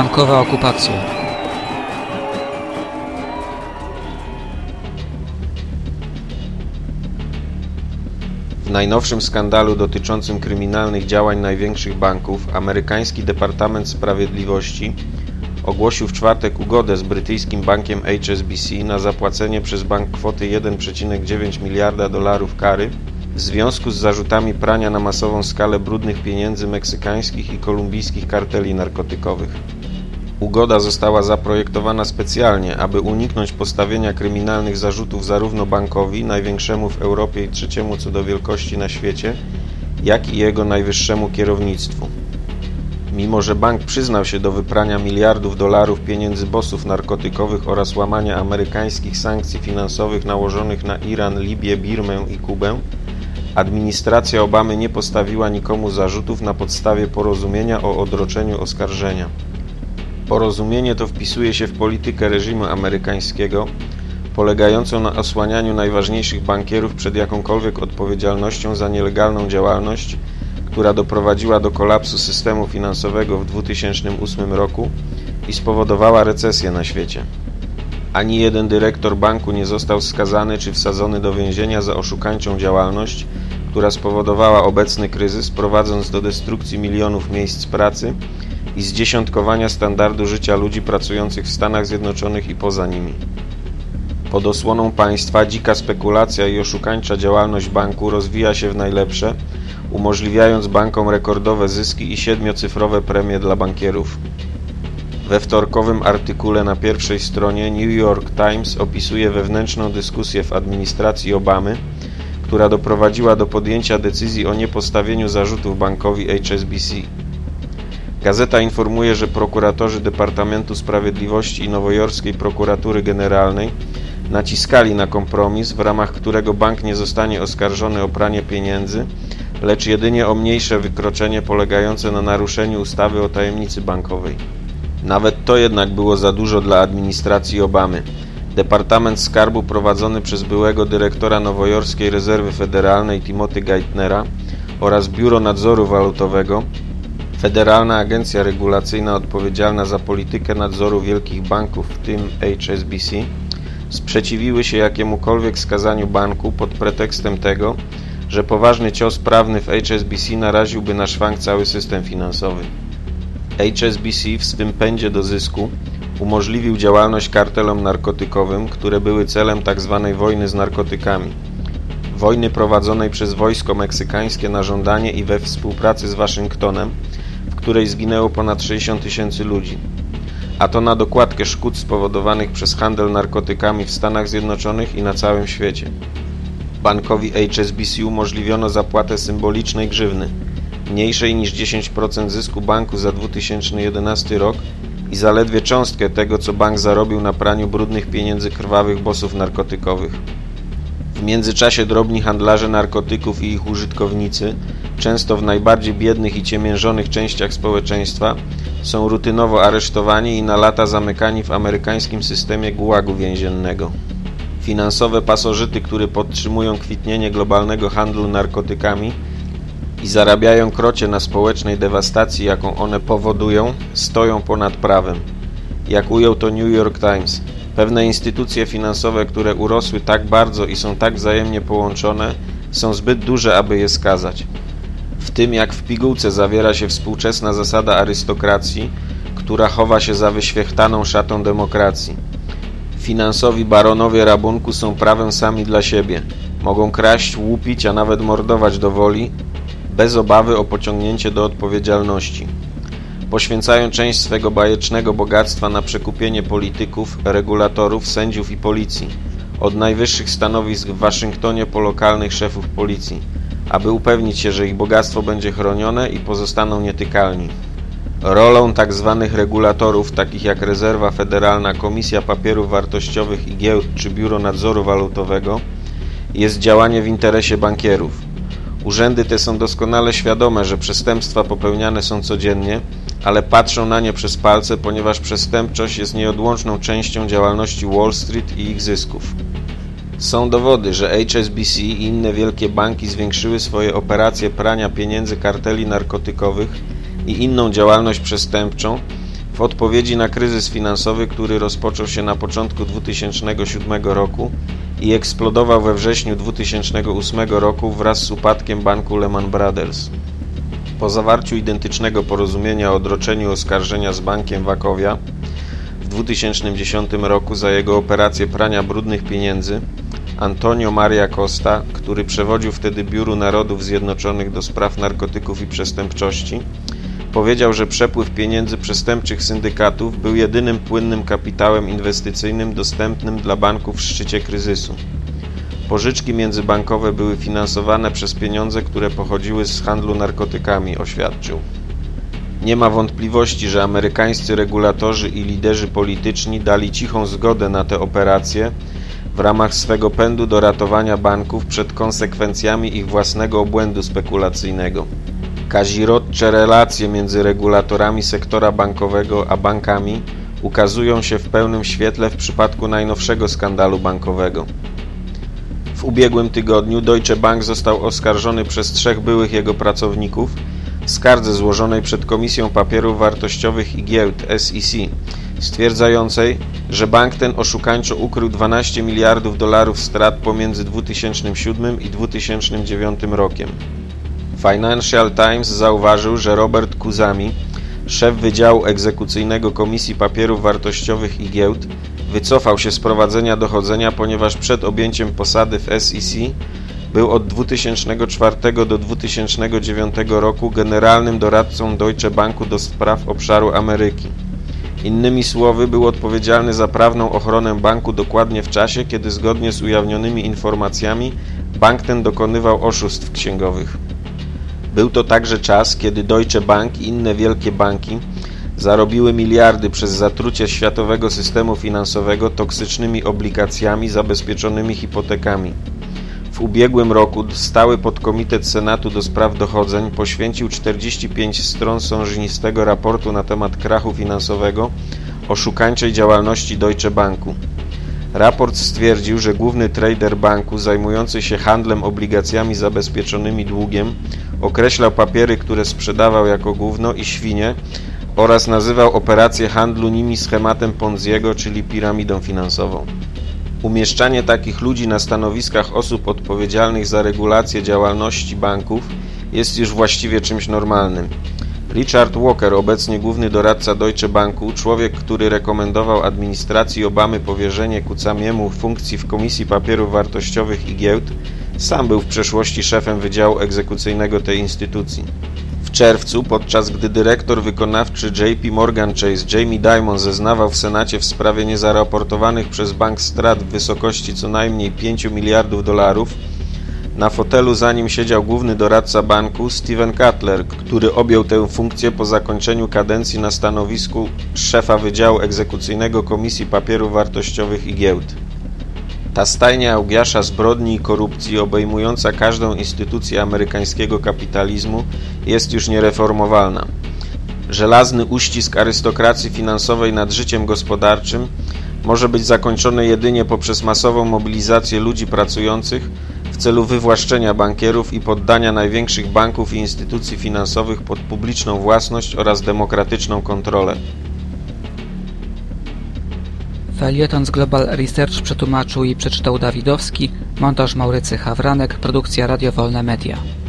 Bankowa okupacja W najnowszym skandalu dotyczącym kryminalnych działań największych banków amerykański Departament Sprawiedliwości ogłosił w czwartek ugodę z brytyjskim bankiem HSBC na zapłacenie przez bank kwoty 1,9 miliarda dolarów kary w związku z zarzutami prania na masową skalę brudnych pieniędzy meksykańskich i kolumbijskich karteli narkotykowych. Ugoda została zaprojektowana specjalnie, aby uniknąć postawienia kryminalnych zarzutów zarówno bankowi, największemu w Europie i trzeciemu co do wielkości na świecie, jak i jego najwyższemu kierownictwu. Mimo, że bank przyznał się do wyprania miliardów dolarów pieniędzy bossów narkotykowych oraz łamania amerykańskich sankcji finansowych nałożonych na Iran, Libię, Birmę i Kubę, administracja Obamy nie postawiła nikomu zarzutów na podstawie porozumienia o odroczeniu oskarżenia. Porozumienie to wpisuje się w politykę reżimu amerykańskiego, polegającą na osłanianiu najważniejszych bankierów przed jakąkolwiek odpowiedzialnością za nielegalną działalność, która doprowadziła do kolapsu systemu finansowego w 2008 roku i spowodowała recesję na świecie. Ani jeden dyrektor banku nie został skazany czy wsadzony do więzienia za oszukańczą działalność, która spowodowała obecny kryzys, prowadząc do destrukcji milionów miejsc pracy i zdziesiątkowania standardu życia ludzi pracujących w Stanach Zjednoczonych i poza nimi. Pod osłoną państwa dzika spekulacja i oszukańcza działalność banku rozwija się w najlepsze, umożliwiając bankom rekordowe zyski i siedmiocyfrowe premie dla bankierów. We wtorkowym artykule na pierwszej stronie New York Times opisuje wewnętrzną dyskusję w administracji Obamy, która doprowadziła do podjęcia decyzji o niepostawieniu zarzutów bankowi HSBC. Gazeta informuje, że prokuratorzy Departamentu Sprawiedliwości i Nowojorskiej Prokuratury Generalnej naciskali na kompromis, w ramach którego bank nie zostanie oskarżony o pranie pieniędzy, lecz jedynie o mniejsze wykroczenie polegające na naruszeniu ustawy o tajemnicy bankowej. Nawet to jednak było za dużo dla administracji Obamy. Departament Skarbu prowadzony przez byłego dyrektora Nowojorskiej Rezerwy Federalnej Timothy Geithnera oraz Biuro Nadzoru Walutowego Federalna Agencja Regulacyjna odpowiedzialna za politykę nadzoru wielkich banków, w tym HSBC, sprzeciwiły się jakiemukolwiek skazaniu banku pod pretekstem tego, że poważny cios prawny w HSBC naraziłby na szwank cały system finansowy. HSBC w swym pędzie do zysku umożliwił działalność kartelom narkotykowym, które były celem tzw. Tak wojny z narkotykami. Wojny prowadzonej przez wojsko meksykańskie na żądanie i we współpracy z Waszyngtonem, której zginęło ponad 60 tysięcy ludzi. A to na dokładkę szkód spowodowanych przez handel narkotykami w Stanach Zjednoczonych i na całym świecie. Bankowi HSBC umożliwiono zapłatę symbolicznej grzywny, mniejszej niż 10% zysku banku za 2011 rok i zaledwie cząstkę tego, co bank zarobił na praniu brudnych pieniędzy krwawych bosów narkotykowych. W międzyczasie drobni handlarze narkotyków i ich użytkownicy, często w najbardziej biednych i ciemiężonych częściach społeczeństwa, są rutynowo aresztowani i na lata zamykani w amerykańskim systemie gułagu więziennego. Finansowe pasożyty, które podtrzymują kwitnienie globalnego handlu narkotykami i zarabiają krocie na społecznej dewastacji, jaką one powodują, stoją ponad prawem. Jak ujął to New York Times, pewne instytucje finansowe, które urosły tak bardzo i są tak wzajemnie połączone, są zbyt duże, aby je skazać. W tym jak w pigułce zawiera się współczesna zasada arystokracji, która chowa się za wyświechtaną szatą demokracji. Finansowi baronowie rabunku są prawem sami dla siebie. Mogą kraść, łupić, a nawet mordować do woli, bez obawy o pociągnięcie do odpowiedzialności. Poświęcają część swego bajecznego bogactwa na przekupienie polityków, regulatorów, sędziów i policji, od najwyższych stanowisk w Waszyngtonie po lokalnych szefów policji, aby upewnić się, że ich bogactwo będzie chronione i pozostaną nietykalni. Rolą tzw. Tak regulatorów, takich jak Rezerwa Federalna, Komisja Papierów Wartościowych i Giełd czy Biuro Nadzoru Walutowego, jest działanie w interesie bankierów. Urzędy te są doskonale świadome, że przestępstwa popełniane są codziennie, ale patrzą na nie przez palce, ponieważ przestępczość jest nieodłączną częścią działalności Wall Street i ich zysków. Są dowody, że HSBC i inne wielkie banki zwiększyły swoje operacje prania pieniędzy karteli narkotykowych i inną działalność przestępczą w odpowiedzi na kryzys finansowy, który rozpoczął się na początku 2007 roku i eksplodował we wrześniu 2008 roku wraz z upadkiem banku Lehman Brothers. Po zawarciu identycznego porozumienia o odroczeniu oskarżenia z bankiem Wakowia w 2010 roku za jego operację prania brudnych pieniędzy, Antonio Maria Costa, który przewodził wtedy Biuru Narodów Zjednoczonych do spraw narkotyków i przestępczości, powiedział, że przepływ pieniędzy przestępczych syndykatów był jedynym płynnym kapitałem inwestycyjnym dostępnym dla banków w szczycie kryzysu. Pożyczki międzybankowe były finansowane przez pieniądze, które pochodziły z handlu narkotykami, oświadczył. Nie ma wątpliwości, że amerykańscy regulatorzy i liderzy polityczni dali cichą zgodę na te operacje w ramach swego pędu do ratowania banków przed konsekwencjami ich własnego obłędu spekulacyjnego. Kazirodcze relacje między regulatorami sektora bankowego a bankami ukazują się w pełnym świetle w przypadku najnowszego skandalu bankowego. W ubiegłym tygodniu Deutsche Bank został oskarżony przez trzech byłych jego pracowników w skardze złożonej przed Komisją Papierów Wartościowych i Giełd SEC, stwierdzającej, że bank ten oszukańczo ukrył 12 miliardów dolarów strat pomiędzy 2007 i 2009 rokiem. Financial Times zauważył, że Robert Kuzami, szef Wydziału Egzekucyjnego Komisji Papierów Wartościowych i Giełd, wycofał się z prowadzenia dochodzenia, ponieważ przed objęciem posady w SEC był od 2004 do 2009 roku generalnym doradcą Deutsche Banku do spraw obszaru Ameryki. Innymi słowy, był odpowiedzialny za prawną ochronę banku dokładnie w czasie, kiedy zgodnie z ujawnionymi informacjami bank ten dokonywał oszustw księgowych. Był to także czas, kiedy Deutsche Bank i inne wielkie banki zarobiły miliardy przez zatrucie światowego systemu finansowego toksycznymi obligacjami zabezpieczonymi hipotekami. W ubiegłym roku stały podkomitet Senatu do spraw dochodzeń poświęcił 45 stron sążnistego raportu na temat krachu finansowego oszukańczej działalności Deutsche Banku. Raport stwierdził, że główny trader banku zajmujący się handlem obligacjami zabezpieczonymi długiem określał papiery, które sprzedawał jako gówno i świnie oraz nazywał operację handlu nimi schematem Ponziego, czyli piramidą finansową. Umieszczanie takich ludzi na stanowiskach osób odpowiedzialnych za regulację działalności banków jest już właściwie czymś normalnym. Richard Walker, obecnie główny doradca Deutsche Banku, człowiek, który rekomendował administracji Obamy powierzenie Kucamiemu funkcji w Komisji Papierów Wartościowych i Giełd, sam był w przeszłości szefem Wydziału Egzekucyjnego tej instytucji. W czerwcu, podczas gdy dyrektor wykonawczy JP Morgan Chase Jamie Dimon zeznawał w Senacie w sprawie niezaraportowanych przez bank strat w wysokości co najmniej 5 miliardów dolarów, na fotelu za nim siedział główny doradca banku Steven Cutler, który objął tę funkcję po zakończeniu kadencji na stanowisku szefa Wydziału Egzekucyjnego Komisji Papierów Wartościowych i Giełd. Ta stajnia Augiasza zbrodni i korupcji obejmująca każdą instytucję amerykańskiego kapitalizmu jest już niereformowalna. Żelazny uścisk arystokracji finansowej nad życiem gospodarczym może być zakończony jedynie poprzez masową mobilizację ludzi pracujących celu wywłaszczenia bankierów i poddania największych banków i instytucji finansowych pod publiczną własność oraz demokratyczną kontrolę. Felieton z Global Research przetłumaczył i przeczytał Dawidowski, montaż Maurycy Hawranek, produkcja Radio Wolne Media.